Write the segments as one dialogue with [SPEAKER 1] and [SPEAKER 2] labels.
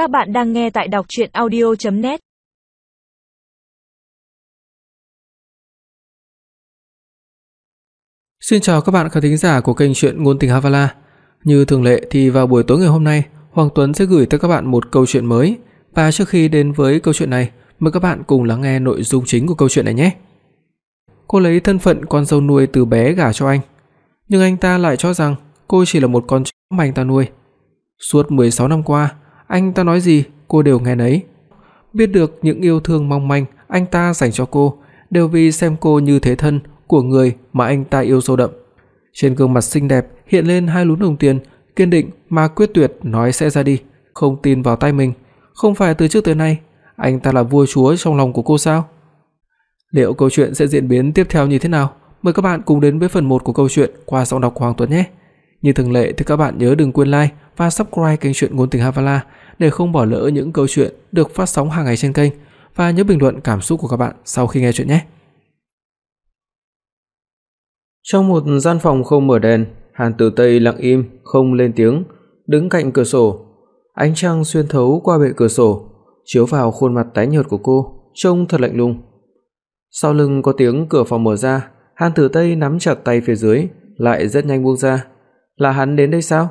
[SPEAKER 1] Các bạn đang nghe tại đọc audio net
[SPEAKER 2] Xin chào các bạn khán thính giả của kênh truyện ngôn tình Havala. Như thường lệ thì vào buổi tối ngày hôm nay, Hoàng Tuấn sẽ gửi tới các bạn một câu chuyện mới. Và trước khi đến với câu chuyện này, mời các bạn cùng lắng nghe nội dung chính của câu chuyện này nhé. Cô lấy thân phận con dâu nuôi từ bé gả cho anh, nhưng anh ta lại cho rằng cô chỉ là một con chó mà anh ta nuôi. Suốt 16 năm qua, anh ta nói gì cô đều nghe nấy. Biết được những yêu thương mong manh anh ta dành cho cô đều vì xem cô như thế thân của người mà anh ta yêu sâu đậm. Trên gương mặt xinh đẹp hiện lên hai lún đồng tiền, kiên định mà quyết tuyệt nói sẽ ra đi, không tin vào tay mình, không phải từ trước tới nay anh ta là vua chúa trong lòng của cô sao? Liệu câu chuyện sẽ diễn biến tiếp theo như thế nào? Mời các bạn cùng đến với phần 1 của câu chuyện qua giọng đọc của Hoàng Tuấn nhé. Như thường lệ thì các bạn nhớ đừng quên like và subscribe kênh truyện ngôn tình Havala để không bỏ lỡ những câu chuyện được phát sóng hàng ngày trên kênh và nhớ bình luận cảm xúc của các bạn sau khi nghe chuyện nhé. Trong một gian phòng không mở đèn, Hàn Tử Tây lặng im, không lên tiếng, đứng cạnh cửa sổ. Ánh trăng xuyên thấu qua bệ cửa sổ, chiếu vào khuôn mặt tái nhợt của cô, trông thật lạnh lùng. Sau lưng có tiếng cửa phòng mở ra, Hàn Tử Tây nắm chặt tay phía dưới, lại rất nhanh buông ra. Là hắn đến đây sao?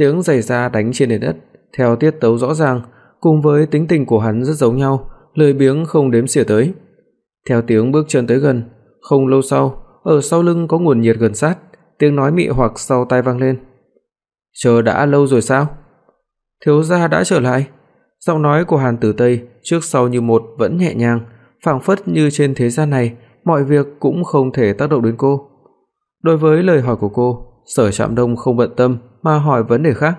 [SPEAKER 2] Tiếng giày da đánh trên nền đất, theo tiết tấu rõ ràng, cùng với tính tình của hắn rất giống nhau, lười biếng không đếm xỉa tới. Theo tiếng bước chân tới gần, không lâu sau, ở sau lưng có nguồn nhiệt gần sát, tiếng nói mị hoặc sau tai vang lên. "Chờ đã lâu rồi sao?" Thiếu gia đã trở lại. Giọng nói của Hàn Tử Tây trước sau như một vẫn nhẹ nhàng, phảng phất như trên thế gian này mọi việc cũng không thể tác động đến cô. Đối với lời hỏi của cô, Sở Trạm Đông không bận tâm mà hỏi vấn đề khác.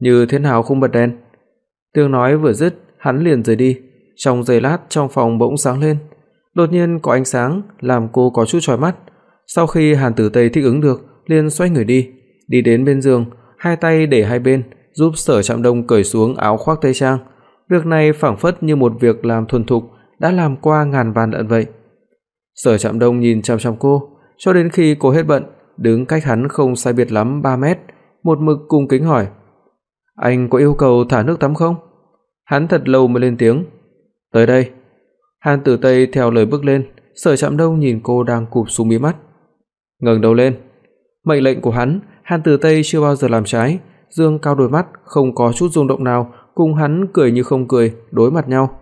[SPEAKER 2] Như thế nào không bật đèn? Tiếng nói vừa dứt, hắn liền rời đi. Trong giây lát trong phòng bỗng sáng lên, đột nhiên có ánh sáng làm cô có chút chói mắt. Sau khi Hàn Tử Tây thích ứng được, liền xoay người đi, đi đến bên giường, hai tay để hai bên, giúp Sở Trạm Đông cởi xuống áo khoác tây trang. Việc này phảng phất như một việc làm thuần thục đã làm qua ngàn vạn lần vậy. Sở Trạm Đông nhìn chằm chằm cô, cho đến khi cô hết bận, đứng cách hắn không sai biệt lắm 3 mét, một mực cung kính hỏi: "Anh có yêu cầu thả nước tắm không?" Hắn thật lâu mới lên tiếng: "Tới đây." Hàn Tử Tây theo lời bước lên, Sở Trạm Đông nhìn cô đang cụp xuống mí mắt, ngẩng đầu lên. Mệnh lệnh của hắn, Hàn Tử Tây chưa bao giờ làm trái, dương cao đôi mắt, không có chút rung động nào, cùng hắn cười như không cười, đối mặt nhau.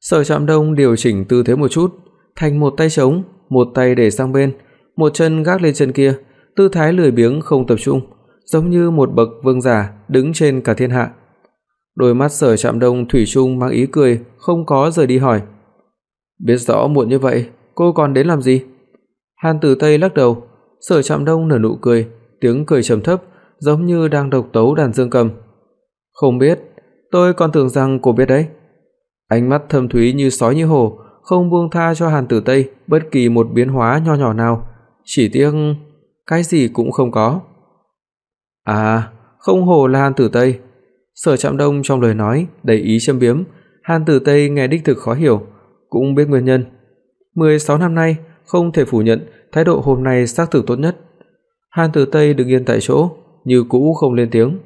[SPEAKER 2] Sở Trạm Đông điều chỉnh tư thế một chút, thành một tay chống một tay để sang bên, một chân gác lên chân kia, tư thái lười biếng không tập trung, giống như một bậc vương giả đứng trên cả thiên hạ. Đôi mắt Sở Trạm Đông thủy chung mang ý cười, không có rời đi hỏi: "Biết rõ muộn như vậy, cô còn đến làm gì?" Hàn Tử Tây lắc đầu, Sở Trạm Đông nở nụ cười, tiếng cười trầm thấp, giống như đang độc tấu đàn dương cầm. "Không biết, tôi còn tưởng rằng cô biết đấy." Ánh mắt thâm thúy như sói như hổ, không buông tha cho Hàn Tử Tây bất kỳ một biến hóa nho nhỏ nào, chỉ tiếc cái gì cũng không có. À, không hổ là Hàn Tử Tây. Sở Trạm Đông trong lời nói đầy ý châm biếm, Hàn Tử Tây nghe đích thực khó hiểu, cũng biết nguyên nhân. 16 năm nay, không thể phủ nhận thái độ hôm nay xác thực tốt nhất. Hàn Tử Tây đứng yên tại chỗ, như cũ không lên tiếng,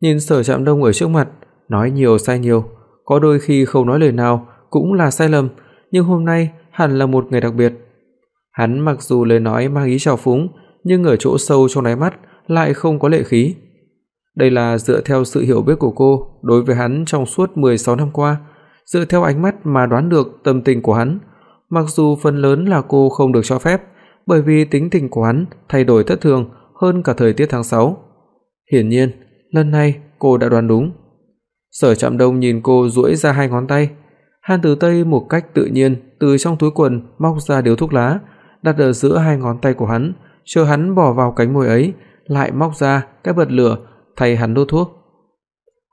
[SPEAKER 2] nhìn Sở Trạm Đông ở trước mặt, nói nhiều sai nhiều, có đôi khi không nói lời nào cũng là sai lầm, nhưng hôm nay hẳn là một ngày đặc biệt. Hắn mặc dù lời nói mang ý trào phúng, nhưng ở chỗ sâu trong đáy mắt lại không có lệ khí. Đây là dựa theo sự hiểu biết của cô đối với hắn trong suốt 16 năm qua, dựa theo ánh mắt mà đoán được tâm tình của hắn, mặc dù phần lớn là cô không được cho phép, bởi vì tính tình của hắn thay đổi thất thường hơn cả thời tiết tháng 6. Hiển nhiên, lần này cô đã đoán đúng. Sở Trạm Đông nhìn cô duỗi ra hai ngón tay, Hàn Tử Tây một cách tự nhiên từ trong túi quần móc ra điếu thuốc lá, đặt ở giữa hai ngón tay của hắn, chờ hắn bỏ vào cánh môi ấy, lại móc ra cái bật lửa thay hắn đốt thuốc.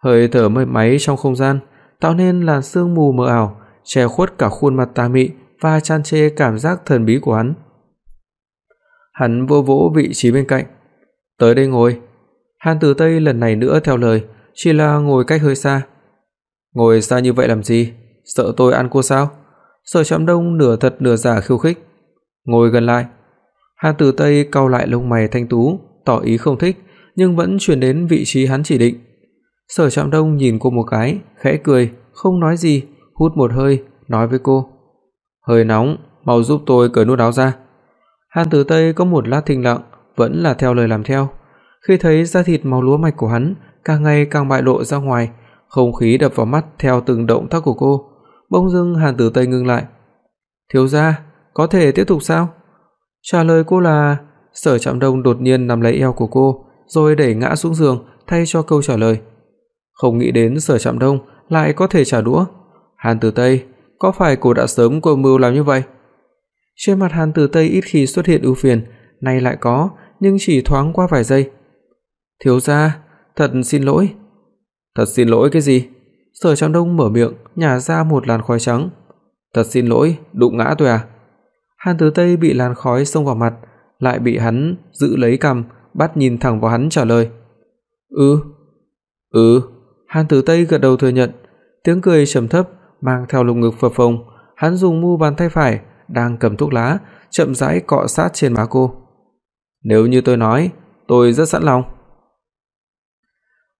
[SPEAKER 2] Hơi thở mây máy trong không gian tạo nên làn sương mù mờ ảo, che khuất cả khuôn mặt tà mị và tràn trề cảm giác thần bí của hắn. Hắn vô vỗ vị trí bên cạnh, "Tới đây ngồi." Hàn Tử Tây lần này nữa theo lời, chỉ là ngồi cách hơi xa. "Ngồi xa như vậy làm gì? Sợ tôi ăn cô sao?" Sở Trạm Đông nửa thật nửa giả khiêu khích. "Ngồi gần lại." Hàn Tử Tây cau lại lông mày thanh tú, tỏ ý không thích, nhưng vẫn chuyển đến vị trí hắn chỉ định. Sở Trạm Đông nhìn cô một cái, khẽ cười, không nói gì, hút một hơi, nói với cô: "Hơi nóng, mau giúp tôi cởi nút áo ra." Hàn Tử Tây có một lát thinh lặng, vẫn là theo lời làm theo. Khi thấy da thịt màu lúa mạch của hắn càng ngày càng bại lộ ra ngoài, không khí đập vào mắt theo từng động tác của cô, bỗng dưng Hàn Tử Tây ngừng lại. "Thiếu gia, có thể tiếp tục sao?" Trả lời cô là Sở Trạm Đông đột nhiên nắm lấy eo của cô, rồi đẩy ngã xuống giường thay cho câu trả lời. Không nghĩ đến Sở Trạm Đông lại có thể trả đũa. Hàn Tử Tây, có phải cô đã sớm cô mưu làm như vậy? Trên mặt Hàn Tử Tây ít khi xuất hiện ưu phiền, nay lại có, nhưng chỉ thoáng qua vài giây. "Thiếu gia, thật xin lỗi." "Thật xin lỗi cái gì?" Sở Trạm Đông mở miệng, nhả ra một làn khói trắng. "Thật xin lỗi, đụng ngã tôi à?" Hàn Tử Tây bị làn khói xông vào mặt, lại bị hắn giữ lấy cằm, bắt nhìn thẳng vào hắn trả lời. "Ừ." "Ừ." Hàn Tử Tây gật đầu thừa nhận, tiếng cười trầm thấp mang theo lồng ngực phập phồng, hắn dùng mu bàn tay phải đang cầm thuốc lá, chậm rãi cọ sát trên má cô. "Nếu như tôi nói, tôi rất sẵn lòng."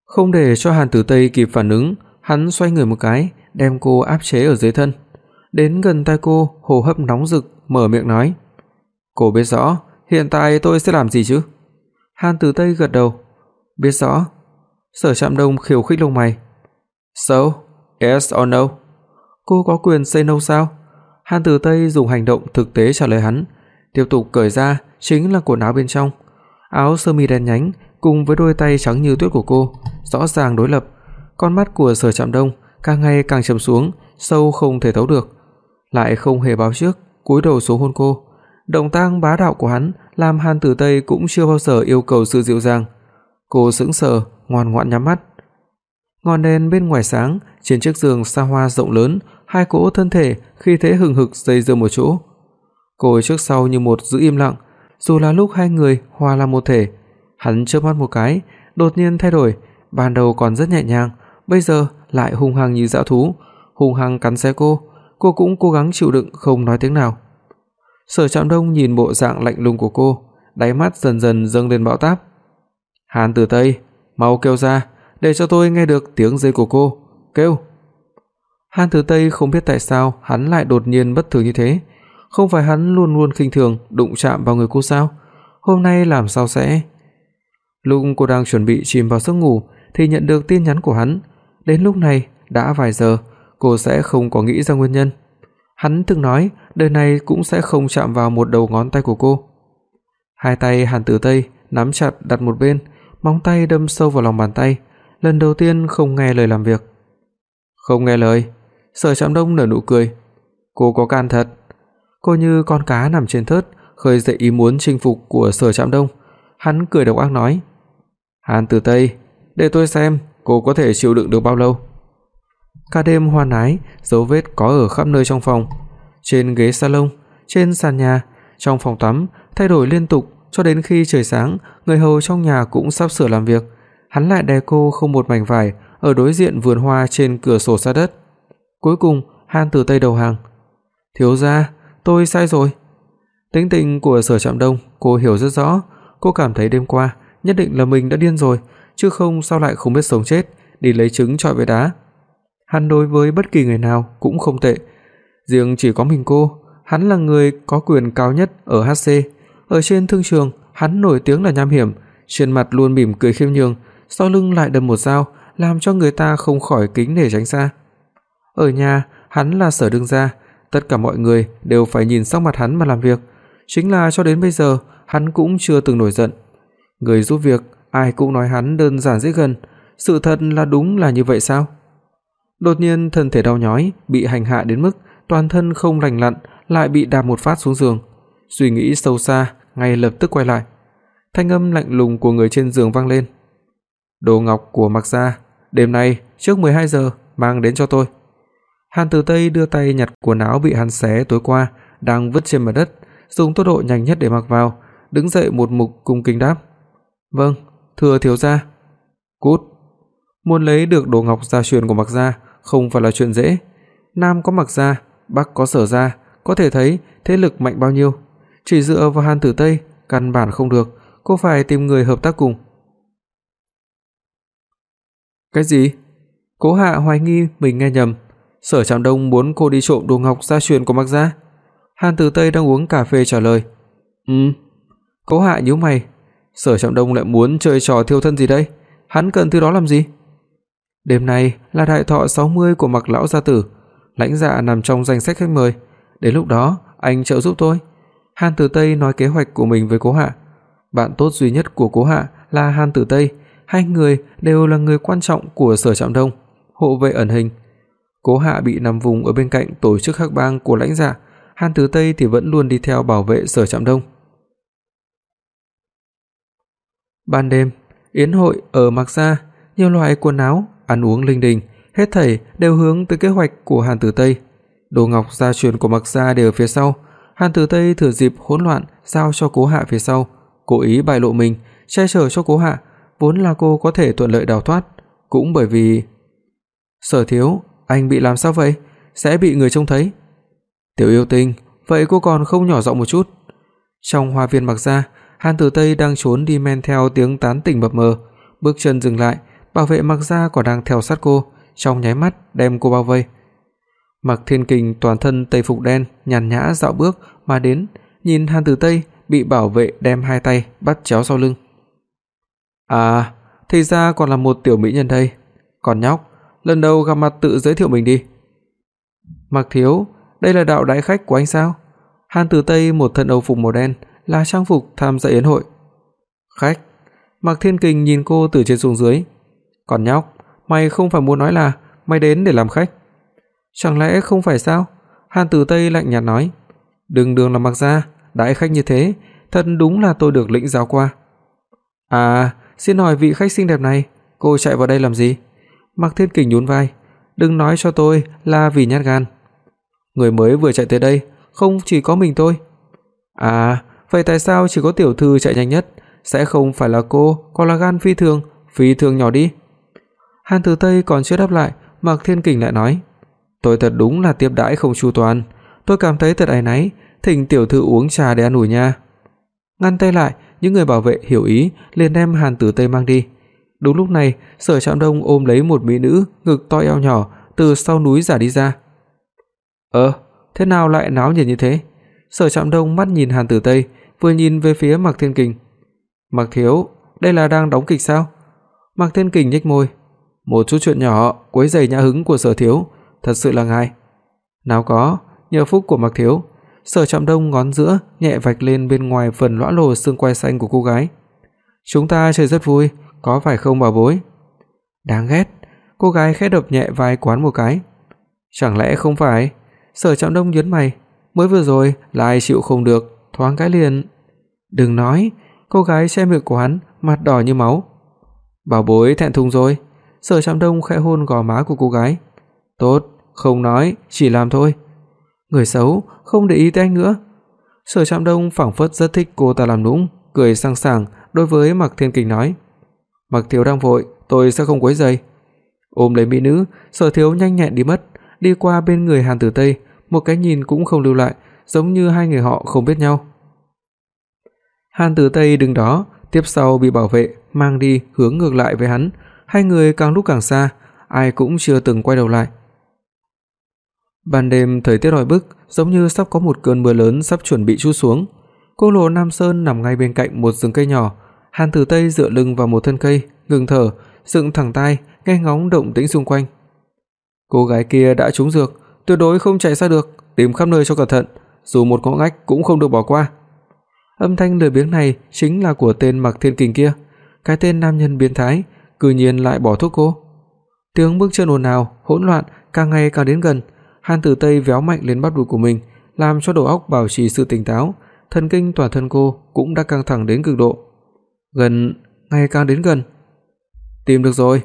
[SPEAKER 2] Không để cho Hàn Tử Tây kịp phản ứng, hắn xoay người một cái, đem cô áp chế ở dưới thân. Đến gần tai cô, hô hấp nóng rực, mở miệng nói: "Cô biết rõ hiện tại tôi sẽ làm gì chứ?" Hàn Tử Tây gật đầu, "Biết rõ." Sở Trạm Đông khiêu khích lông mày. "So, yes or no?" Cô có quyền say no sao? Hàn Tử Tây dùng hành động thực tế trả lời hắn, tiếp tục cởi ra chính là quần áo bên trong. Áo sơ mi đen nhánh cùng với đôi tay trắng như tuyết của cô, rõ ràng đối lập. Con mắt của Sở Trạm Đông càng ngày càng trầm xuống, sâu không thể thấu được, lại không hề báo trước, cúi đầu xuống hôn cô. Động tác bá đạo của hắn làm Hàn Tử Tây cũng chưa bao giờ yêu cầu sự dịu dàng. Cô sững sờ, ngoan ngoãn nhắm mắt. Ngọn đèn bên ngoài sáng, trên chiếc giường xa hoa rộng lớn, hai cỗ thân thể khi thế hừng hực dây dưa một chỗ. Cô trước sau như một giữ im lặng, dù là lúc hai người hòa làm một thể. Hắn chớp mắt một cái, đột nhiên thay đổi, ban đầu còn rất nhẹ nhàng, bây giờ lại hung hăng như dã thú, hung hăng cắn xé cô, cô cũng cố gắng chịu đựng không nói tiếng nào. Sở Trạm Đông nhìn bộ dạng lạnh lùng của cô, đáy mắt dần dần dâng lên bão táp. "Hàn Tử Tây, mau kêu ra, để cho tôi nghe được tiếng rên của cô, kêu." Hàn Tử Tây không biết tại sao hắn lại đột nhiên bất thường như thế, không phải hắn luôn luôn khinh thường đụng chạm vào người cô sao? Hôm nay làm sao sẽ? Lúc cô đang chuẩn bị chìm vào giấc ngủ thì nhận được tin nhắn của hắn, đến lúc này đã vài giờ, cô sẽ không có nghĩ ra nguyên nhân. Hắn từng nói đời này cũng sẽ không chạm vào một đầu ngón tay của cô. Hai tay Hàn Tử Tây nắm chặt đặt một bên, móng tay đâm sâu vào lòng bàn tay, lần đầu tiên không nghe lời làm việc. Không nghe lời, Sở Trạm Đông nở nụ cười. Cô có can thật. Cô như con cá nằm trên thớt, khơi dậy ý muốn chinh phục của Sở Trạm Đông. Hắn cười độc ác nói: "Hàn Tử Tây, để tôi xem cô có thể chịu đựng được bao lâu." Cả đêm hoa ái, dấu vết có ở khắp nơi trong phòng, trên ghế salon, trên sàn nhà, trong phòng tắm, thay đổi liên tục cho đến khi trời sáng, người hầu trong nhà cũng sắp sửa làm việc, hắn lại đè cô không một mảnh vải ở đối diện vườn hoa trên cửa sổ sát đất. Cuối cùng, han từ Tây đầu hàng. "Thiếu gia, tôi sai rồi." Tính tình của Sở Trạm Đông cô hiểu rất rõ, cô cảm thấy đêm qua nhất định là mình đã điên rồi, chứ không sao lại không biết sống chết, đi lấy trứng chọi với đá. Hắn đối với bất kỳ người nào cũng không tệ, riêng chỉ có mình cô, hắn là người có quyền cao nhất ở HC. Ở trên thương trường, hắn nổi tiếng là nham hiểm, trên mặt luôn mỉm cười khiêm nhường, sau lưng lại đâm một dao, làm cho người ta không khỏi kính nể tránh xa. Ở nhà, hắn là sở đương gia, tất cả mọi người đều phải nhìn sắc mặt hắn mà làm việc, chính là cho đến bây giờ hắn cũng chưa từng nổi giận. Người giúp việc, ai cũng nói hắn đơn giản dễ gần, sự thật là đúng là như vậy sao? Đột nhiên thân thể đau nhói, bị hành hạ đến mức toàn thân không lành lặn, lại bị đạp một phát xuống giường. Suy nghĩ sâu xa, ngay lập tức quay lại. Thanh âm lạnh lùng của người trên giường vang lên. "Đồ ngọc của Mạc gia, đêm nay trước 12 giờ mang đến cho tôi." Hàn Tử Tây đưa tay nhặt quần áo bị hắn xé tối qua đang vứt trên mặt đất, dùng tốc độ nhanh nhất để mặc vào, đứng dậy một mục cung kính đáp: "Vâng, thưa thiếu gia." "Cút." Muốn lấy được đồ ngọc gia truyền của Mạc gia không phải là chuyện dễ. Nam có Mạc gia, Bắc có Sở gia, có thể thấy thế lực mạnh bao nhiêu. Chỉ dựa vào Hàn Tử Tây căn bản không được, cô phải tìm người hợp tác cùng. Cái gì? Cố Hạ hoài nghi mình nghe nhầm. Sở Trạm Đông muốn cô đi trộm đồ ngọc gia truyền của Mạc gia? Hàn Tử Tây đang uống cà phê trả lời. "Ừm." Cố Hạ nhíu mày, Sở Trạm Đông lại muốn chơi trò thiêu thân gì đây? Hắn cần thứ đó làm gì? Đêm nay là đại thọ 60 của Mạc lão gia tử, lãnh dạ nằm trong danh sách khách mời, đến lúc đó anh trợ giúp tôi. Hàn Tử Tây nói kế hoạch của mình với Cố Hạ. Bạn tốt duy nhất của Cố Hạ là Hàn Tử Tây, hai người đều là người quan trọng của Sở Trạm Đông, hộ vệ ẩn hình. Cố Hạ bị nằm vùng ở bên cạnh tổ chức hắc bang của lãnh dạ, Hàn Tử Tây thì vẫn luôn đi theo bảo vệ Sở Trạm Đông. Ban đêm, yến hội ở Mạc Gia, nhiều loại quần áo, ăn uống linh đình, hết thảy đều hướng tới kế hoạch của Hàn Tử Tây. Đồ ngọc gia truyền của Mạc Gia đều ở phía sau, Hàn Tử Tây thừa dịp hỗn loạn giao cho Cố Hạ phía sau, cố ý bại lộ mình, che chở cho Cố Hạ, vốn là cô có thể thuận lợi đào thoát, cũng bởi vì Sở Thiếu, anh bị làm sao vậy? Sẽ bị người trông thấy. Tiểu yêu tinh, vậy cô còn không nhỏ giọng một chút. Trong hoa viên Mạc Gia, Hàn Tử Tây đang trốn đi men theo tiếng tán tỉnh mập mờ, bước chân dừng lại, bảo vệ Mạc Gia còn đang theo sát cô, trong nháy mắt đem cô bao vây. Mạc Thiên Kình toàn thân tây phục đen, nhàn nhã dạo bước mà đến, nhìn Hàn Tử Tây bị bảo vệ đem hai tay bắt chéo sau lưng. À, thì ra còn là một tiểu mỹ nhân đây. Còn nhóc, lần đầu gặp mặt tự giới thiệu mình đi. Mạc thiếu, đây là đạo đại khách của anh sao? Hàn Tử Tây một thân âu phục màu đen, là trang phục tham gia yến hội. Khách, Mạc Thiên Kình nhìn cô từ trên xuống dưới. Còn nhóc, mày không phải muốn nói là mày đến để làm khách? Chẳng lẽ không phải sao? Hàn Tử Tây lạnh nhạt nói. Đừng đường là mặc ra đại khách như thế, thật đúng là tôi được lĩnh giáo qua. À, xin hỏi vị khách xinh đẹp này, cô chạy vào đây làm gì? Mạc Thiên Kình nhún vai, đừng nói cho tôi là vì nhát gan. Người mới vừa chạy tới đây, không chỉ có mình tôi. À, vậy tại sao chỉ có tiểu thư chạy nhanh nhất, sẽ không phải là cô, còn là gan phi thường, phi thường nhỏ đi. Hàn Tử Tây còn chưa đáp lại, Mạc Thiên Kình lại nói: "Tôi thật đúng là tiếp đãi không chu toàn, tôi cảm thấy thật áy náy, thỉnh tiểu thư uống trà để an ủi nha." Ngăn tay lại, những người bảo vệ hiểu ý liền đem Hàn Tử Tây mang đi. Đúng lúc này, Sở Trạm Đông ôm lấy một mỹ nữ ngực to eo nhỏ từ sau núi giả đi ra. "Ơ, thế nào lại náo nhiệt như thế?" Sở Trạm Đông mắt nhìn Hàn Tử Tây, vừa nhìn về phía Mạc Thiên Kình. "Mạc thiếu, đây là đang đóng kịch sao?" Mạc Thiên Kình nhếch môi, "Một chút chuyện nhỏ quấy rầy nhã hứng của Sở thiếu, thật sự là ngài. "Nào có, nhờ phúc của Mạc thiếu." Sở Trạm Đông ngón giữa nhẹ vạch lên bên ngoài phần lõa lồ xương quai xanh của cô gái. "Chúng ta chơi rất vui, có phải không bà bối?" Đáng ghét, cô gái khẽ đập nhẹ vai Quán một cái. "Chẳng lẽ không phải?" Sở Trạm Đông nhướng mày, mới vừa rồi là ai chịu không được, thoáng cái liền. "Đừng nói." Cô gái che miệng của hắn, mặt đỏ như máu. "Bảo bối thẹn thùng rồi." Sở Trạm Đông khẽ hôn gò má của cô gái. "Tốt, không nói, chỉ làm thôi." Người xấu, không để ý tới anh nữa. Sở Trạm Đông phảng phất rất thích cô ta làm nũng, cười sang sảng đối với Mạc Thiên Kình nói: "Mạc thiếu đang vội, tôi sẽ không quấy rầy." Ôm lấy mỹ nữ, Sở Thiếu nhanh nhẹn đi mất, đi qua bên người Hàn Tử Tây, một cái nhìn cũng không lưu lại, giống như hai người họ không biết nhau. Hàn Tử Tây đứng đó, tiếp sau bị bảo vệ mang đi hướng ngược lại với hắn, hai người càng lúc càng xa, ai cũng chưa từng quay đầu lại. Ban đêm thời tiết oi bức, giống như sắp có một cơn mưa lớn sắp chuẩn bị trút xuống. Cô lộ Nam Sơn nằm ngay bên cạnh một rừng cây nhỏ, Hàn Tử Tây dựa lưng vào một thân cây, ngừng thở, dựng thẳng tai, nghe ngóng động tĩnh xung quanh. Cô gái kia đã trúng dược, tuyệt đối không chạy xa được, tìm khắp nơi cho cẩn thận, dù một ngõ ngách cũng không được bỏ qua. Âm thanh lười biếng này chính là của tên Mặc Thiên Kình kia, cái tên nam nhân biến thái, cư nhiên lại bỏ thuốc cô. Tiếng bước chân ồn ào, hỗn loạn càng ngày càng đến gần, Hàn Tử Tây véo mạnh lên bắp đùi của mình, làm cho đầu óc bảo trì sự tỉnh táo, thần kinh toàn thân cô cũng đã căng thẳng đến cực độ. Gần, ngày càng đến gần. Tìm được rồi.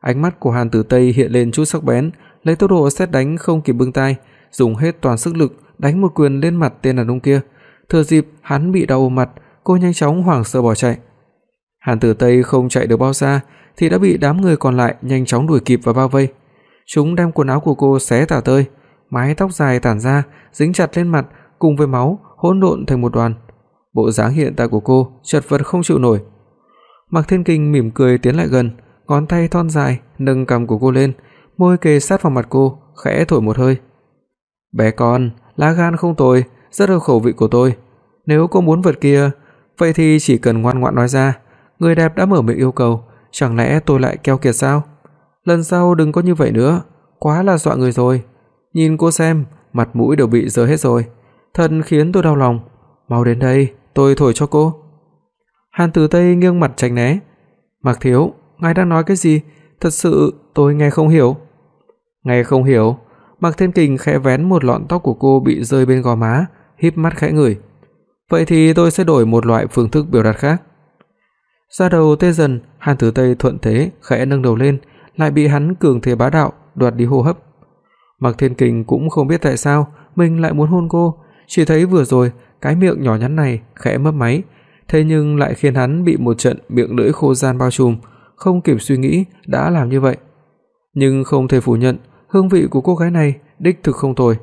[SPEAKER 2] Ánh mắt của Hàn Tử Tây hiện lên chút sắc bén, lấy tốc độ sét đánh không kịp bưng tay, dùng hết toàn sức lực đánh một quyền lên mặt tên đàn ông kia. Thừa dịp hắn bị đau mặt, cô nhanh chóng hoảng sợ bỏ chạy. Hàn Tử Tây không chạy được bao xa thì đã bị đám người còn lại nhanh chóng đuổi kịp và bao vây. Chúng đem quần áo của cô xé tả tơi, mái tóc dài tản ra, dính chặt lên mặt cùng với máu hỗn độn thành một đoàn. Bộ dáng hiện tại của cô chật vật không chịu nổi. Mạc Thiên Kình mỉm cười tiến lại gần, ngón tay thon dài nâng cằm của cô lên, môi kề sát vào mặt cô, khẽ thổi một hơi. "Bé con, lá gan không tồi, rất hợp khẩu vị của tôi. Nếu cô muốn vật kia, vậy thì chỉ cần ngoan ngoãn nói ra, người đẹp đã mở miệng yêu cầu, chẳng lẽ tôi lại keo kiệt sao? Lần sau đừng có như vậy nữa, quá là dọa người rồi. Nhìn cô xem, mặt mũi đều bị dơ hết rồi, thật khiến tôi đau lòng. Mau đến đây, tôi thổi cho cô." Hàn Tử Tây nghiêng mặt tránh né. "Mạc thiếu, ngài đang nói cái gì? Thật sự tôi nghe không hiểu." "Nghe không hiểu?" Mạc Thiên Kình khẽ vén một lọn tóc của cô bị rơi bên gò má, híp mắt khẽ ngửi. "Vậy thì tôi sẽ đổi một loại phương thức biểu đạt khác." Da đầu tê dần, Hàn Tử Tây thuận thế khẽ nâng đầu lên, lại bị hắn cường thế bá đạo đoạt đi hô hấp. Mạc Thiên Kình cũng không biết tại sao mình lại muốn hôn cô, chỉ thấy vừa rồi cái miệng nhỏ nhắn này khẽ mấp máy, thế nhưng lại khiến hắn bị một trận miệng lưỡi khô gian bao trùm, không kịp suy nghĩ đã làm như vậy. Nhưng không thể phủ nhận, hương vị của cô gái này đích thực không tồi.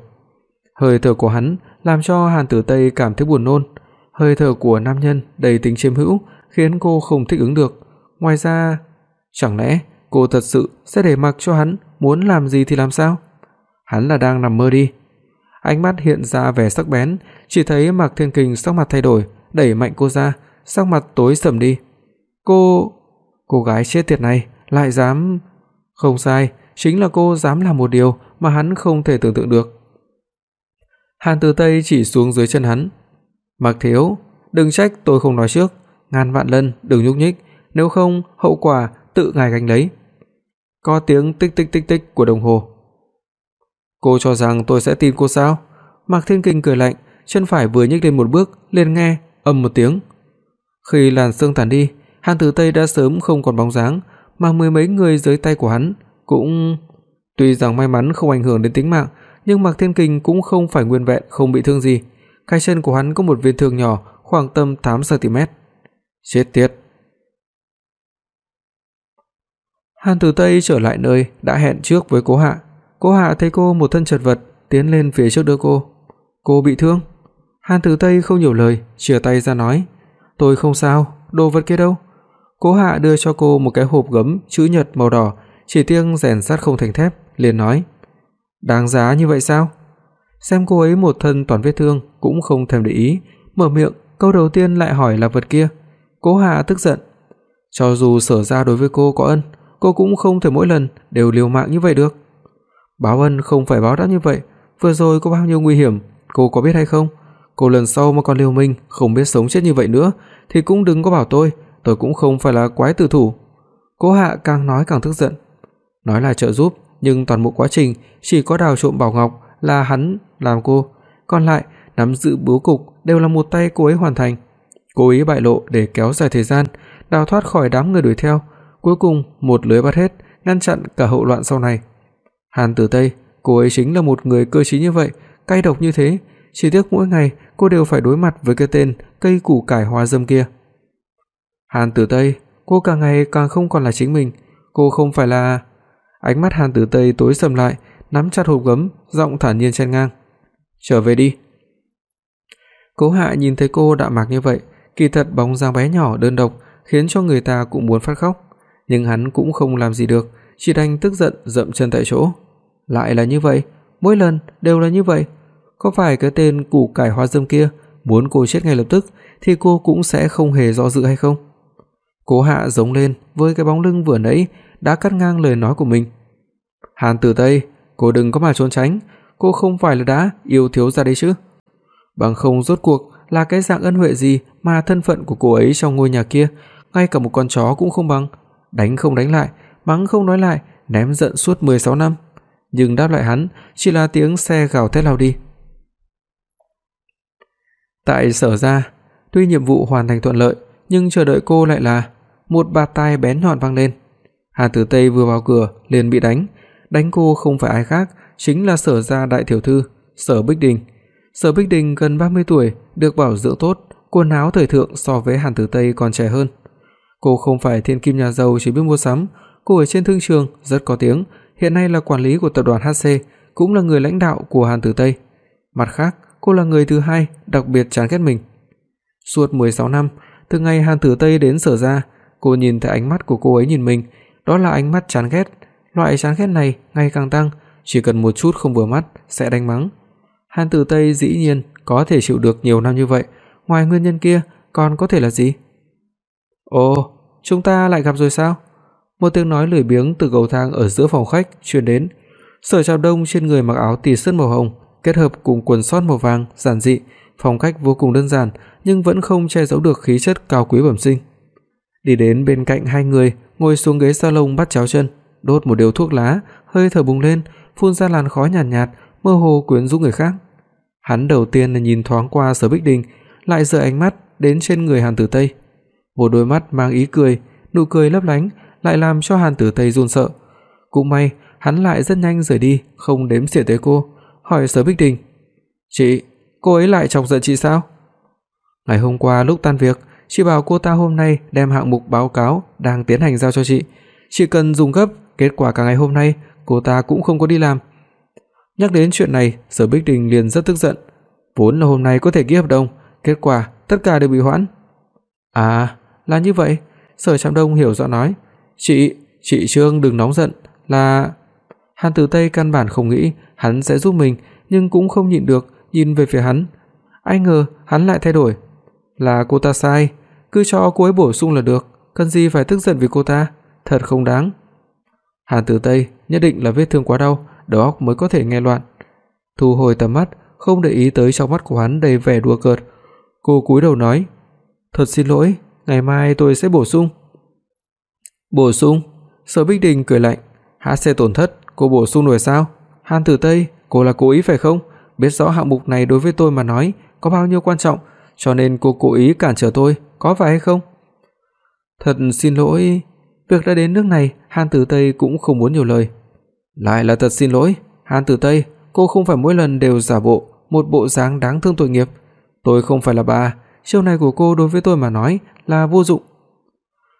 [SPEAKER 2] Hơi thở của hắn làm cho Hàn Tử Tây cảm thấy buồn nôn, hơi thở của nam nhân đầy tính chiếm hữu khiến cô không thích ứng được. Ngoài ra, chẳng lẽ cô thật sự sẽ để mặc cho hắn muốn làm gì thì làm sao? Hắn là đang nằm mơ đi. Ánh mắt hiện ra vẻ sắc bén, chỉ thấy Mạc Thiên Kình sắc mặt thay đổi, đẩy mạnh cô ra, sắc mặt tối sầm đi. "Cô, cô gái chết tiệt này lại dám..." Không sai, chính là cô dám làm một điều mà hắn không thể tưởng tượng được. Hàn Từ Tây chỉ xuống dưới chân hắn. "Mạc thiếu, đừng trách tôi không nói trước, ngàn vạn lần đừng nhúc nhích, nếu không hậu quả tự ngài gánh lấy." Có tiếng tích tích tích tích của đồng hồ. Cô cho rằng tôi sẽ tin cô sao? Mạc Thiên Kình cười lạnh, chân phải vừa nhích lên một bước, liền nghe ầm một tiếng. Khi làn sương tan đi, Hàn Tử Tây đã sớm không còn bóng dáng, mà mười mấy người dưới tay của hắn cũng tuy rằng may mắn không ảnh hưởng đến tính mạng, nhưng Mạc Thiên Kình cũng không phải nguyên vẹn không bị thương gì. Cái chân của hắn có một vết thương nhỏ, khoảng tầm 8 cm. Chết tiệt. Hàn Tử Tây trở lại nơi đã hẹn trước với Cố Hạ. Cố Hạ thấy cô một thân chật vật, tiến lên phía trước đỡ cô. "Cô bị thương?" Hàn Tử Tây không nhiều lời, chìa tay ra nói, "Tôi không sao, đồ vật kia đâu?" Cố Hạ đưa cho cô một cái hộp gấm chữ nhật màu đỏ, chỉ tiếc rèn sắt không thành thép, liền nói, "Đáng giá như vậy sao?" Xem cô ấy một thân toàn vết thương cũng không thèm để ý, mở miệng, câu đầu tiên lại hỏi là vật kia. Cố Hạ tức giận, cho dù Sở gia đối với cô có ân, cô cũng không thể mỗi lần đều liều mạng như vậy được. Báo ân không phải báo đáp như vậy, vừa rồi có bao nhiêu nguy hiểm, cô có biết hay không? Cô lần sau mà còn liều mình không biết sống chết như vậy nữa thì cũng đừng có bảo tôi, tôi cũng không phải là quái tử thủ. Cố Hạ càng nói càng tức giận. Nói là trợ giúp, nhưng toàn bộ quá trình chỉ có đào trộm bảo ngọc là hắn làm cô, còn lại nắm giữ bố cục đều là một tay cô ấy hoàn thành. Cố ý bại lộ để kéo dài thời gian, đào thoát khỏi đám người đuổi theo, cuối cùng một lưới bắt hết, ngăn chặn cả hậu loạn sau này. Hàn Tử Tây, cô ấy chính là một người cơ trí như vậy, cay độc như thế, chỉ tiếc mỗi ngày cô đều phải đối mặt với cái tên cây củ cải hoa dâm kia. Hàn Tử Tây, cô càng ngày càng không còn là chính mình, cô không phải là Ánh mắt Hàn Tử Tây tối sầm lại, nắm chặt hộp gấm, giọng thản nhiên chen ngang. "Trở về đi." Cố Hạ nhìn thấy cô đạm mạc như vậy, kỳ thật bóng dáng bé nhỏ đơn độc khiến cho người ta cũng muốn phát khóc, nhưng hắn cũng không làm gì được, chỉ đành tức giận dậm chân tại chỗ. Lại là như vậy, mỗi lần đều là như vậy. Có phải cái tên củ cải hoa dâm kia muốn cô chết ngay lập tức thì cô cũng sẽ không hề do dự hay không? Cố Hạ giống lên với cái bóng lưng vừa nãy đã cắt ngang lời nói của mình. "Hàn Tử Tây, cô đừng có mà trốn tránh, cô không phải là đã yêu thiếu gia đấy chứ? Bằng không rốt cuộc là cái dạng ân huệ gì mà thân phận của cô ấy trong ngôi nhà kia, ngay cả một con chó cũng không bằng, đánh không đánh lại, mắng không nói lại, ném giận suốt 16 năm." Nhưng đáp lại hắn chỉ là tiếng xe gào thét lao đi. Tại sở gia, tuy nhiệm vụ hoàn thành thuận lợi, nhưng chờ đợi cô lại là một bạt tai bén nhọn vang lên. Hàn Tử Tây vừa vào cửa liền bị đánh, đánh cô không phải ai khác, chính là Sở gia đại tiểu thư, Sở Bích Đình. Sở Bích Đình gần 30 tuổi, được bảo dưỡng tốt, quần áo thời thượng so với Hàn Tử Tây còn trẻ hơn. Cô không phải thiên kim nhà giàu chỉ biết mua sắm, cô ở trên thương trường rất có tiếng, hiện nay là quản lý của tập đoàn HC, cũng là người lãnh đạo của Hàn Tử Tây. Mặt khác, cô là người thứ hai đặc biệt chán ghét mình. Suốt 16 năm, từ ngày Hàn Tử Tây đến Sở gia, cô nhìn thấy ánh mắt của cô ấy nhìn mình, đó là ánh mắt chán ghét. Loại chán ghét này ngày càng tăng, chỉ cần một chút không vừa mắt sẽ đánh mắng. Hàn Tử Tây dĩ nhiên có thể chịu được nhiều năm như vậy, ngoài nguyên nhân kia còn có thể là gì? Ồ, chúng ta lại gặp rồi sao? Một tiếng nói lười biếng từ cầu thang ở giữa phòng khách truyền đến. Sở Trạm Đông trên người mặc áo tỉ sơn màu hồng, kết hợp cùng quần sót màu vàng, giản dị, phong cách vô cùng đơn giản nhưng vẫn không che giấu được khí chất cao quý bẩm sinh. Đi đến bên cạnh hai người, ngồi xuống ghế salon bắt chéo chân, đốt một điếu thuốc lá, hơi thở bùng lên, phun ra làn khói nhàn nhạt, nhạt, mơ hồ quyến rũ người khác. Hắn đầu tiên là nhìn thoáng qua Sở Bích Đình, lại dời ánh mắt đến trên người Hàn Tử Tây. Một đôi mắt mang ý cười, nụ cười lấp lánh lại làm cho Hàn Tử Tây run sợ. Cũng may, hắn lại rất nhanh rời đi, không đếm xỉa tới cô, hỏi Sở Bích Đình: "Chị, cô ấy lại chọc giận chị sao?" Ngày hôm qua lúc tan việc, chị bảo cô ta hôm nay đem hạng mục báo cáo đang tiến hành giao cho chị, chỉ cần dùng gấp, kết quả cả ngày hôm nay cô ta cũng không có đi làm. Nhắc đến chuyện này, Sở Bích Đình liền rất tức giận. Vốn là hôm nay có thể ký hợp đồng, kết quả tất cả đều bị hoãn. À, là như vậy. Sở Trạm Đông hiểu rõ nói, "Chị, chị Trương đừng nóng giận, là Hàn Tử Tây căn bản không nghĩ hắn sẽ giúp mình, nhưng cũng không nhịn được nhìn về phía hắn. Ai ngờ hắn lại thay đổi. Là cô ta sai, cứ cho cô ấy bổ sung là được, cần gì phải tức giận vì cô ta, thật không đáng. Hàn Tử Tây nhất định là vết thương quá đau, đầu óc mới có thể nghe loạn. Thu hồi tầm mắt, không để ý tới trong mắt của hắn đầy vẻ đùa cợt. Cô cúi đầu nói: "Thật xin lỗi, ngày mai tôi sẽ bổ sung." "Bổ sung?" Sở Bích Đình cười lạnh, "Há xe tổn thất, cô bổ sung rồi sao? Hàn Tử Tây, cô là cố ý phải không? Biết rõ hạng mục này đối với tôi mà nói có bao nhiêu quan trọng, cho nên cô cố ý cản trở tôi, có phải hay không?" "Thật xin lỗi." Việc đã đến nước này, Hàn Tử Tây cũng không muốn nhiều lời. "Lại là thật xin lỗi, Hàn Tử Tây, cô không phải mỗi lần đều giả bộ một bộ dáng đáng thương tội nghiệp. Tôi không phải là bà, chiêu này của cô đối với tôi mà nói là vô dụng."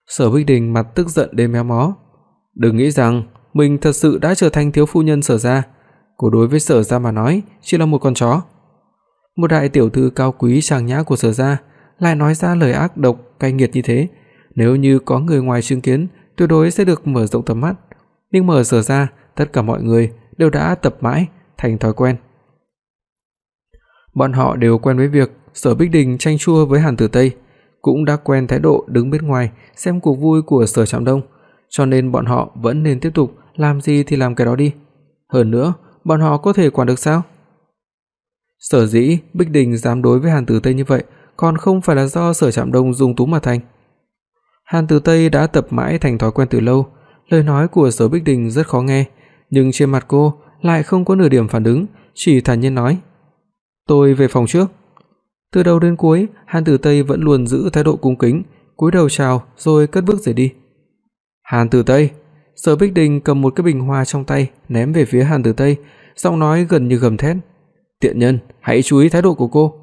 [SPEAKER 2] Sở Bích Đình mặt tức giận đến méo mó. "Đừng nghĩ rằng mình thật sự đã trở thành thiếu phu nhân Sở gia, cô đối với Sở gia mà nói chỉ là một con chó." Một đại tiểu thư cao quý trang nhã của Sở gia lại nói ra lời ác độc cay nghiệt như thế, nếu như có người ngoài chứng kiến, tuyệt đối sẽ được mở rộng tầm mắt. Nhưng mở Sở gia, tất cả mọi người đều đã tập mãi thành thói quen. Bọn họ đều quen với việc Sở Bích Đình tranh chua với Hàn Tử Tây, cũng đã quen thái độ đứng bên ngoài xem cuộc vui của Sở Trạm Đông, cho nên bọn họ vẫn nên tiếp tục làm gì thì làm cái đó đi. Hơn nữa, bọn họ có thể quản được sao? Sở dĩ Bích Đình dám đối với Hàn Tử Tây như vậy, còn không phải là do Sở Trạm Đông dung túng mà thành. Hàn Tử Tây đã tập mãi thành thói quen từ lâu, lời nói của Sở Bích Đình rất khó nghe, nhưng trên mặt cô lại không có nửa điểm phản ứng, chỉ thản nhiên nói: "Tôi về phòng trước." Từ đầu đến cuối, Hàn Tử Tây vẫn luôn giữ thái độ cung kính, cúi đầu chào rồi cất bước rời đi. "Hàn Tử Tây." Sở Bích Đình cầm một cái bình hoa trong tay, ném về phía Hàn Tử Tây, giọng nói gần như gầm thét: "Tiện nhân, hãy chú ý thái độ của cô."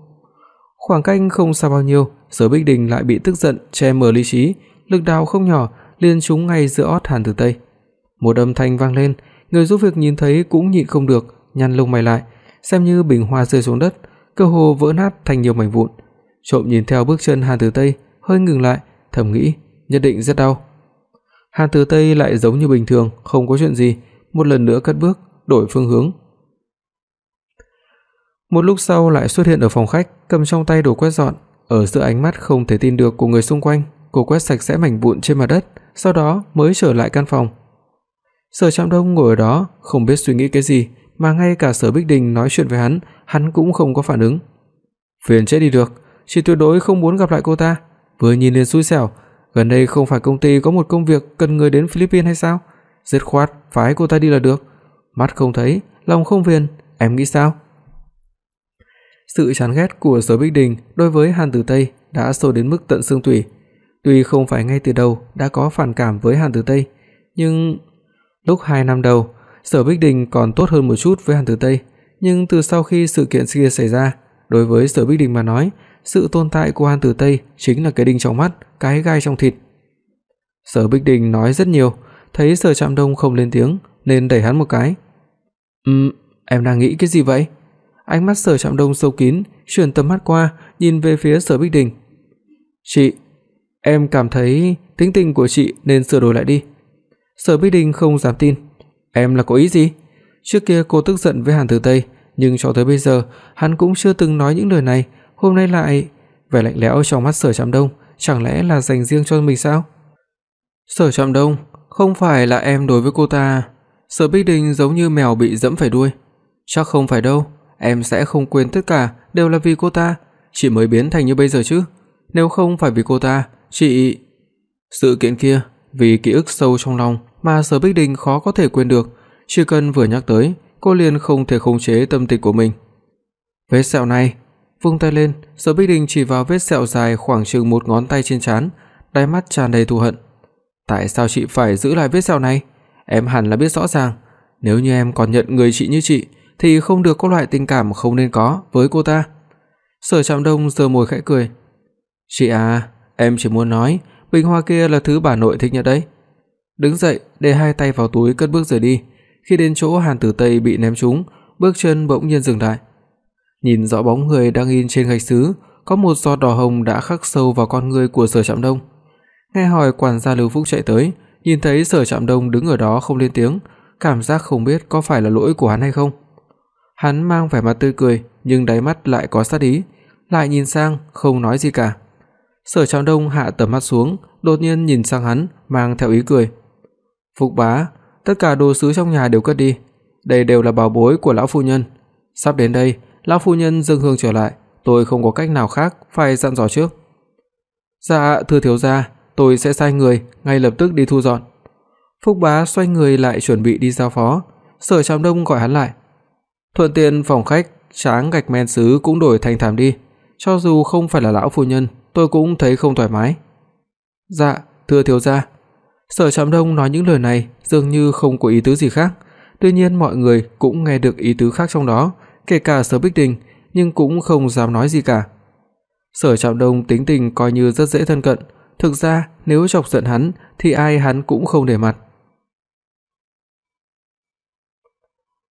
[SPEAKER 2] Khoảng cách không xa bao nhiêu, Sở Bích Đình lại bị tức giận che mờ lý trí, lực đạo không nhỏ liền trúng ngay giữa ót Hàn Tử Tây. Một âm thanh vang lên, người giúp việc nhìn thấy cũng nhịn không được, nhăn lông mày lại, xem như bình hoa rơi xuống đất, cơ hồ vỡ nát thành nhiều mảnh vụn. Trộm nhìn theo bước chân Hàn Tử Tây, hơi ngừng lại, thầm nghĩ, nhất định rất đau. Hàn Tử Tây lại giống như bình thường, không có chuyện gì, một lần nữa cất bước, đổi phương hướng. Một lúc sau lại xuất hiện ở phòng khách, cầm trong tay đồ quét dọn, ở giữa ánh mắt không thể tin được của người xung quanh, cô quét sạch sẽ mảnh vụn trên mặt đất, sau đó mới trở lại căn phòng. Sở Trạm Đông ngồi ở đó, không biết suy nghĩ cái gì, mà ngay cả Sở Bích Đình nói chuyện với hắn, hắn cũng không có phản ứng. Phiền chết đi được, chỉ tuyệt đối không muốn gặp lại cô ta. Vừa nhìn liền xui xẻo, gần đây không phải công ty có một công việc cần người đến Philippines hay sao? Dứt khoát phái cô ta đi là được. Mắt không thấy, lòng không phiền, em nghĩ sao? Sự chán ghét của Sở Bích Đình đối với Hàn Tử Tây đã sâu đến mức tận xương tủy. Tuy không phải ngay từ đầu đã có phản cảm với Hàn Tử Tây, nhưng lúc 2 năm đầu, Sở Bích Đình còn tốt hơn một chút với Hàn Tử Tây, nhưng từ sau khi sự kiện kia xảy ra, đối với Sở Bích Đình mà nói, sự tồn tại của Hàn Tử Tây chính là cái đinh trong mắt, cái gai trong thịt. Sở Bích Đình nói rất nhiều, thấy Sở Trạm Đông không lên tiếng nên đẩy hắn một cái. "Ừm, em đang nghĩ cái gì vậy?" Ánh mắt Sở Trạm Đông sâu kín, chuyển tầm mắt qua, nhìn về phía Sở Bích Đình. "Chị, em cảm thấy tính tình của chị nên sửa đổi lại đi." Sở Bích Đình không dám tin. Em là có ý gì? Trước kia cô tức giận với Hàn Tử Tây, nhưng cho tới bây giờ hắn cũng chưa từng nói những lời này, hôm nay lại vẻ lạnh lẽo trong mắt Sở Trạm Đông, chẳng lẽ là dành riêng cho mình sao? Sở Trạm Đông, không phải là em đối với cô ta. Sở Bích Đình giống như mèo bị giẫm phải đuôi. Chắc không phải đâu, em sẽ không quên tất cả đều là vì cô ta, chị mới biến thành như bây giờ chứ. Nếu không phải vì cô ta, chị Sự kiện kia, vì ký ức sâu trong lòng mà Sở Bích Đình khó có thể quên được, chỉ cần vừa nhắc tới, cô liền không thể khống chế tâm tình của mình. Vết sẹo này, vung tay lên, Sở Bích Đình chỉ vào vết sẹo dài khoảng chừng một ngón tay trên trán, đáy mắt tràn đầy thù hận. Tại sao chị phải giữ lại vết sẹo này? Em hẳn là biết rõ ràng, nếu như em còn nhận người chị như chị thì không được có loại tình cảm không nên có với cô ta. Sở Trạm Đông giơ môi khẽ cười. "Chị à, em chỉ muốn nói, bình hoa kia là thứ bà nội thích nhất đấy." Đứng dậy, để hai tay vào túi cất bước rời đi. Khi đến chỗ Hàn Tử Tây bị ném trúng, bước chân bỗng nhiên dừng lại. Nhìn rõ bóng người đang in trên gạch sứ, có một giọt đỏ hồng đã khắc sâu vào con người của Sở Trạm Đông. Nghe hỏi quản gia Lưu Phúc chạy tới, nhìn thấy Sở Trạm Đông đứng ở đó không lên tiếng, cảm giác không biết có phải là lỗi của hắn hay không. Hắn mang vẻ mặt tươi cười, nhưng đáy mắt lại có sát ý, lại nhìn sang không nói gì cả. Sở Trạm Đông hạ tầm mắt xuống, đột nhiên nhìn sang hắn, mang theo ý cười. "Phục bá, tất cả đồ sứ trong nhà đều cất đi, đây đều là bảo bối của lão phu nhân. Sắp đến đây, lão phu nhân dâng hương trở lại, tôi không có cách nào khác phải dặn dò trước." "Dạ, thưa thiếu gia, tôi sẽ sai người ngay lập tức đi thu dọn." Phúc Bá xoay người lại chuẩn bị đi giao phó, Sở Trạm Đông gọi hắn lại. "Thuận tiện phòng khách, tráng gạch men sứ cũng đổi thành thảm đi, cho dù không phải là lão phu nhân, tôi cũng thấy không thoải mái." "Dạ, thưa thiếu gia." Sở Trạm Đông nói những lời này dường như không có ý tứ gì khác, tuy nhiên mọi người cũng nghe được ý tứ khác trong đó, kể cả Sở Bích Đình, nhưng cũng không dám nói gì cả. Sở Trạm Đông tính tình coi như rất dễ thân cận, thực ra nếu chọc giận hắn thì ai hắn cũng không để mặt.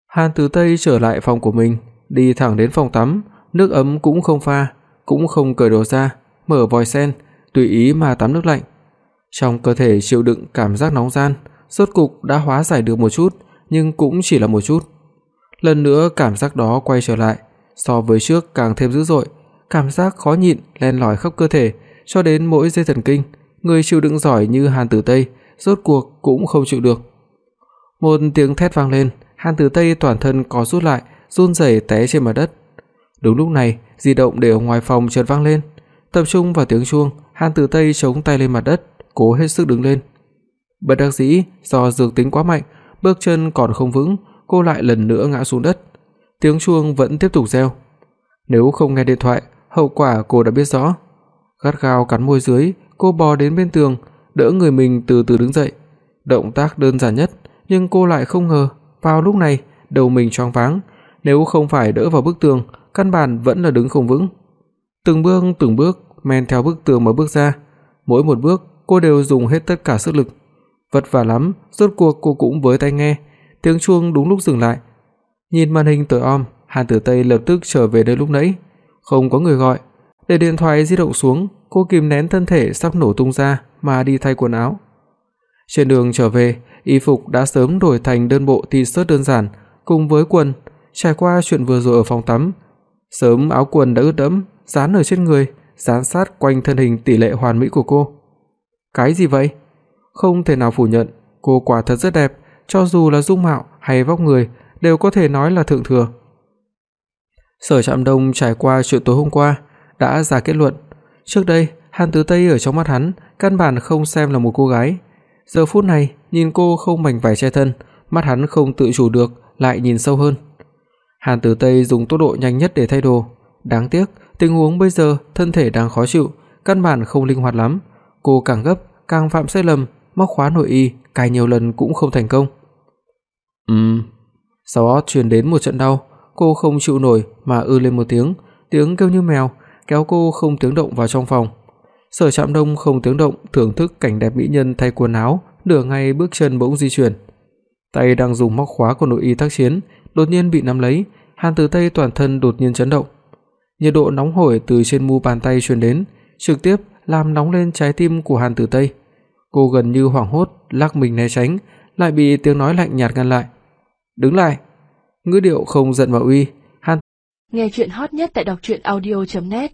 [SPEAKER 2] Hàn Tử Tây trở lại phòng của mình, đi thẳng đến phòng tắm, nước ấm cũng không pha, cũng không cởi đồ ra, mở vòi sen, tùy ý mà tắm nước lạnh. Trong cơ thể chịu đựng cảm giác nóng gian, rốt cục đã hóa giải được một chút, nhưng cũng chỉ là một chút. Lần nữa cảm giác đó quay trở lại, so với trước càng thêm dữ dội, cảm giác khó nhịn len lỏi khắp cơ thể, cho đến mỗi dây thần kinh, người chịu đựng giỏi như Hàn Tử Tây rốt cuộc cũng không chịu được. Một tiếng thét vang lên, Hàn Tử Tây toàn thân co rút lại, run rẩy té trên mặt đất. Đúng lúc này, di động để ở ngoài phòng chợt vang lên. Tập trung vào tiếng chuông, Hàn Tử Tây chống tay lên mặt đất, cố hết sức đứng lên. Bất đắc dĩ, do dược tính quá mạnh, bước chân còn không vững, cô lại lần nữa ngã xuống đất. Tiếng chuông vẫn tiếp tục reo. Nếu không nghe điện thoại, hậu quả cô đã biết rõ. Gắt gao cắn môi dưới, cô bò đến bên tường, đỡ người mình từ từ đứng dậy. Động tác đơn giản nhất, nhưng cô lại không ngờ, vào lúc này, đầu mình choáng váng, nếu không phải đỡ vào bức tường, căn bản vẫn là đứng không vững. Từng bước từng bước men theo bức tường mà bước ra, mỗi một bước cô đều dùng hết tất cả sức lực. Vất vả lắm, rốt cuộc cô cũng với tai nghe, tiếng chuông đúng lúc dừng lại. Nhìn màn hình tối om, Hàn Tử Tây lập tức trở về nơi lúc nãy, không có người gọi, để điện thoại di động xuống, cô kìm nén thân thể sắp nổ tung ra mà đi thay quần áo. Trên đường trở về, y phục đã sớm đổi thành đơn bộ t-shirt đơn giản cùng với quần, trải qua chuyện vừa rồi ở phòng tắm, sớm áo quần đã ướt đẫm, dán ở trên người, dán sát quanh thân hình tỷ lệ hoàn mỹ của cô. Cái gì vậy? Không thể nào phủ nhận, cô quả thật rất đẹp, cho dù là dung mạo hay vóc người đều có thể nói là thượng thừa. Sở Trạm Đông trải qua chuyện tối hôm qua, đã ra kết luận, trước đây Hàn Tử Tây ở trong mắt hắn căn bản không xem là một cô gái. Giờ phút này, nhìn cô không mảnh vải che thân, mắt hắn không tự chủ được lại nhìn sâu hơn. Hàn Tử Tây dùng tốc độ nhanh nhất để thay đồ, đáng tiếc, tình huống bây giờ thân thể đang khó chịu, căn bản không linh hoạt lắm, cô càng gấp càng phạm sai lầm, móc khóa nội y cài nhiều lần cũng không thành công. Ừm. Sau đó truyền đến một trận đau, cô không chịu nổi mà ư lên một tiếng, tiếng kêu như mèo, kéo cô không tiếng động vào trong phòng. Sở Trạm Đông không tiếng động thưởng thức cảnh đẹp mỹ nhân thay quần áo, nửa ngày bước chân bỗng di chuyển. Tay đang dùng móc khóa của nội y tác chiến, đột nhiên bị nắm lấy, Hàn Tử Tây toàn thân đột nhiên chấn động. Nhiệt độ nóng hổi từ trên mu bàn tay truyền đến, trực tiếp làm nóng lên trái tim của Hàn Tử Tây. Cô gần như hoảng hốt, lắc mình né tránh, lại bị tiếng nói lạnh nhạt ngăn lại. "Đứng lại." Ngữ điệu không giận mà uy, Hàn
[SPEAKER 1] Nghe truyện hot nhất tại doctruyenaudio.net